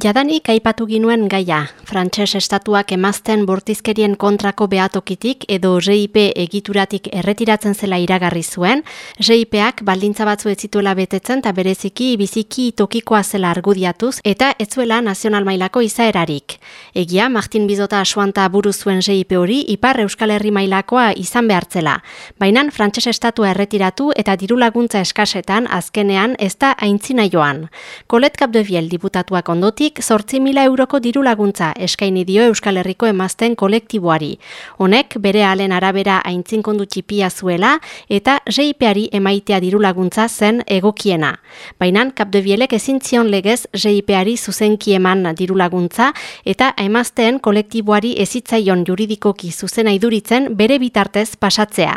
Jadanik aipatu ginuen gaia, frantses estatuak emazten bortizkerien kontrako behatokitik edo GIP egituratik erretiratzen zela iragarri zuen, GIPak baldintza batzu ez zituela betetzen eta bereziki biziki tokikoa zela argudiatuz eta etzuela nazional mailako izaerarik. Egia, Martin Bizota asuanta buru zuen GIP hori Ipar Euskal Herri mailakoa izan behartzela. Baina frantses estatua erretiratu eta diru laguntza eskasetan azkenean ez da aintzina joan. Kolet Kapdeviel diputatuak ondoti Zortzi mila euroko diru laguntza eskaini dio Euskal Herriko emazten kolektiboari. Honek bere alen arabera aintzin kondu txipia zuela eta JIP-ari emaitea diru laguntza zen egokiena. Baina kapdebielek ezin zion legez JIP-ari zuzenki eman diru laguntza eta emazten kolektiboari ezitzaion juridikoki zuzena iduritzen bere bitartez pasatzea.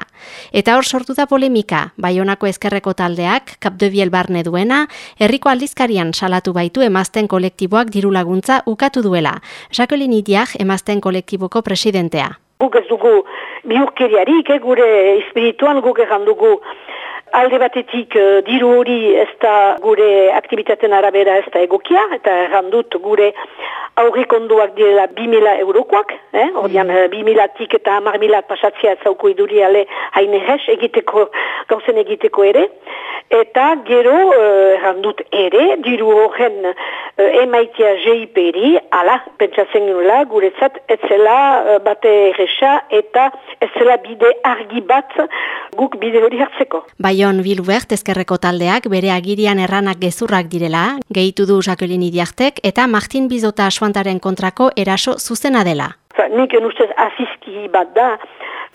Eta hor sortu da polemika, baionako ezkerreko taldeak, kapdebiel barne duena, herriko aldizkarian salatu baitu emazten kolektibo kolektiboak diru laguntza ukatu duela. Jacqueline Idiak emazten kolektiboko presidentea. Guk ez dugu bihurkeriarik, eh, gure espirituan guk egan dugu alde batetik uh, diru hori ez da gure aktivitaten arabera ez da egokia, eta egan dut gure aurrikonduak direla 2000 eurokoak, eh? Ordean, mm. 2000 tik eta 1000 pasatzea zauko iduri ale haine egiteko, gauzen egiteko ere. Eta gero, uh, errandut ere, diru horren emaitia jeiperi, ala, pentsatzen nula, guretzat, etzela uh, bate erresa eta etzela bide argi bat guk bide hori hartzeko. Baion Bilbert ezkerreko taldeak bere agirian erranak gezurrak direla, gehitu du Jacqueline Idiartek eta Martin Bizota asuantaren kontrako eraso zuzena dela. Nik ustez azizki bat da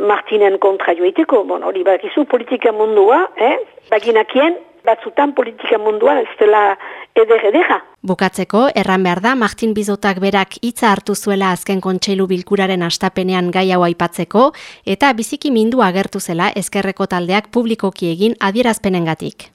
Martinen kontra joiteko, bon, hori bakizu politika mundua, eh? baginakien batzutan politika mundua ez dela eder edera. Bukatzeko, erran behar da, Martin Bizotak berak hitza hartu zuela azken kontseilu bilkuraren astapenean gai hau aipatzeko, eta biziki mindu agertu zela ezkerreko taldeak publikoki egin adierazpenengatik.